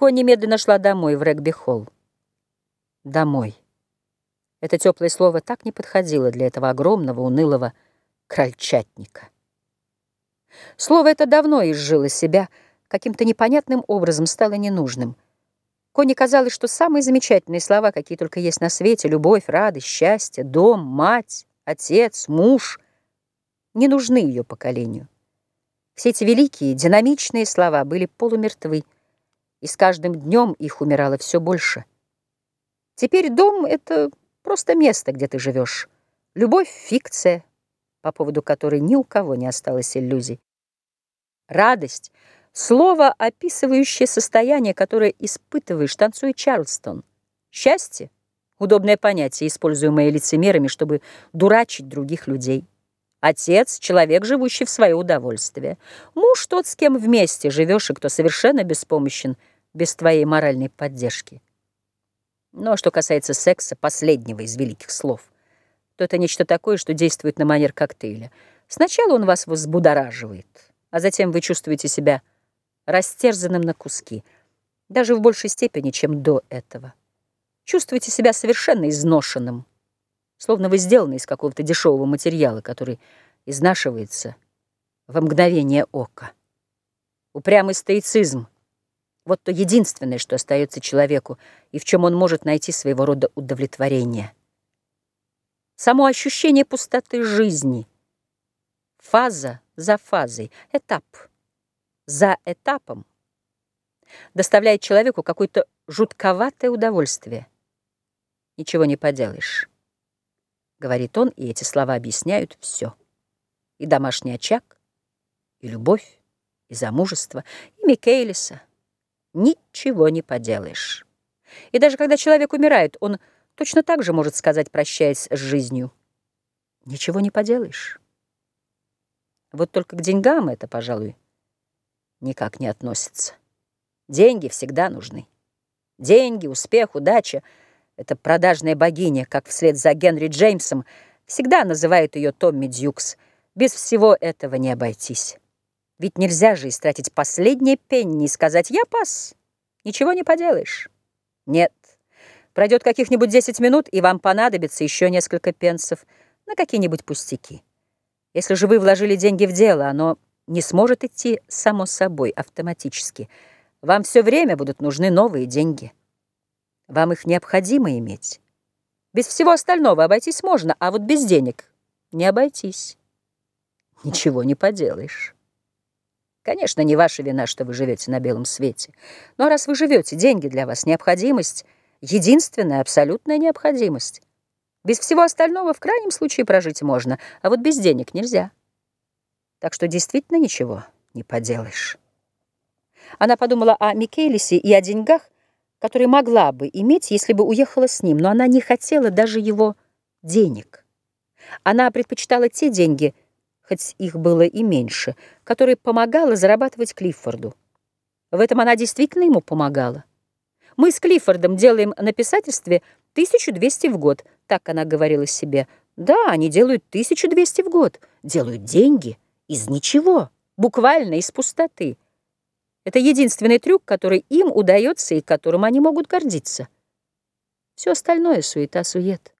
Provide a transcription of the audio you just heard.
Конни медленно шла домой, в регби-холл. Домой. Это теплое слово так не подходило для этого огромного, унылого крольчатника. Слово это давно изжило себя, каким-то непонятным образом стало ненужным. Коне казалось, что самые замечательные слова, какие только есть на свете, любовь, радость, счастье, дом, мать, отец, муж, не нужны ее поколению. Все эти великие, динамичные слова были полумертвы, и с каждым днем их умирало все больше. Теперь дом — это просто место, где ты живешь. Любовь — фикция, по поводу которой ни у кого не осталось иллюзий. Радость — слово, описывающее состояние, которое испытываешь, танцуя Чарльстон. Счастье — удобное понятие, используемое лицемерами, чтобы дурачить других людей. Отец — человек, живущий в свое удовольствие. Муж — тот, с кем вместе живешь и кто совершенно беспомощен без твоей моральной поддержки. Но что касается секса, последнего из великих слов, то это нечто такое, что действует на манер коктейля. Сначала он вас взбудораживает, а затем вы чувствуете себя растерзанным на куски, даже в большей степени, чем до этого. Чувствуете себя совершенно изношенным, словно вы сделаны из какого-то дешевого материала, который изнашивается во мгновение ока. Упрямый стоицизм — вот то единственное, что остается человеку, и в чем он может найти своего рода удовлетворение. Само ощущение пустоты жизни, фаза за фазой, этап за этапом, доставляет человеку какое-то жутковатое удовольствие. Ничего не поделаешь. Говорит он, и эти слова объясняют все. И домашний очаг, и любовь, и замужество, и Микелиса — ничего не поделаешь. И даже когда человек умирает, он точно так же может сказать, прощаясь с жизнью. Ничего не поделаешь. Вот только к деньгам это, пожалуй, никак не относится. Деньги всегда нужны. Деньги, успех, удача — это продажная богиня, как вслед за Генри Джеймсом всегда называет ее Томми Дьюкс. Без всего этого не обойтись. Ведь нельзя же истратить последние пенни и сказать «я пас». Ничего не поделаешь. Нет. Пройдет каких-нибудь 10 минут, и вам понадобится еще несколько пенсов на какие-нибудь пустяки. Если же вы вложили деньги в дело, оно не сможет идти само собой, автоматически. Вам все время будут нужны новые деньги. Вам их необходимо иметь. Без всего остального обойтись можно, а вот без денег не обойтись. Ничего не поделаешь. Конечно, не ваша вина, что вы живете на белом свете. Но раз вы живете, деньги для вас необходимость, единственная абсолютная необходимость. Без всего остального в крайнем случае прожить можно, а вот без денег нельзя. Так что действительно ничего не поделаешь. Она подумала о Микелисе и о деньгах, которые могла бы иметь, если бы уехала с ним, но она не хотела даже его денег. Она предпочитала те деньги, хоть их было и меньше, которая помогала зарабатывать Клиффорду. В этом она действительно ему помогала. Мы с Клиффордом делаем на писательстве 1200 в год, так она говорила себе. Да, они делают 1200 в год, делают деньги из ничего, буквально из пустоты. Это единственный трюк, который им удается и которым они могут гордиться. Все остальное суета-сует.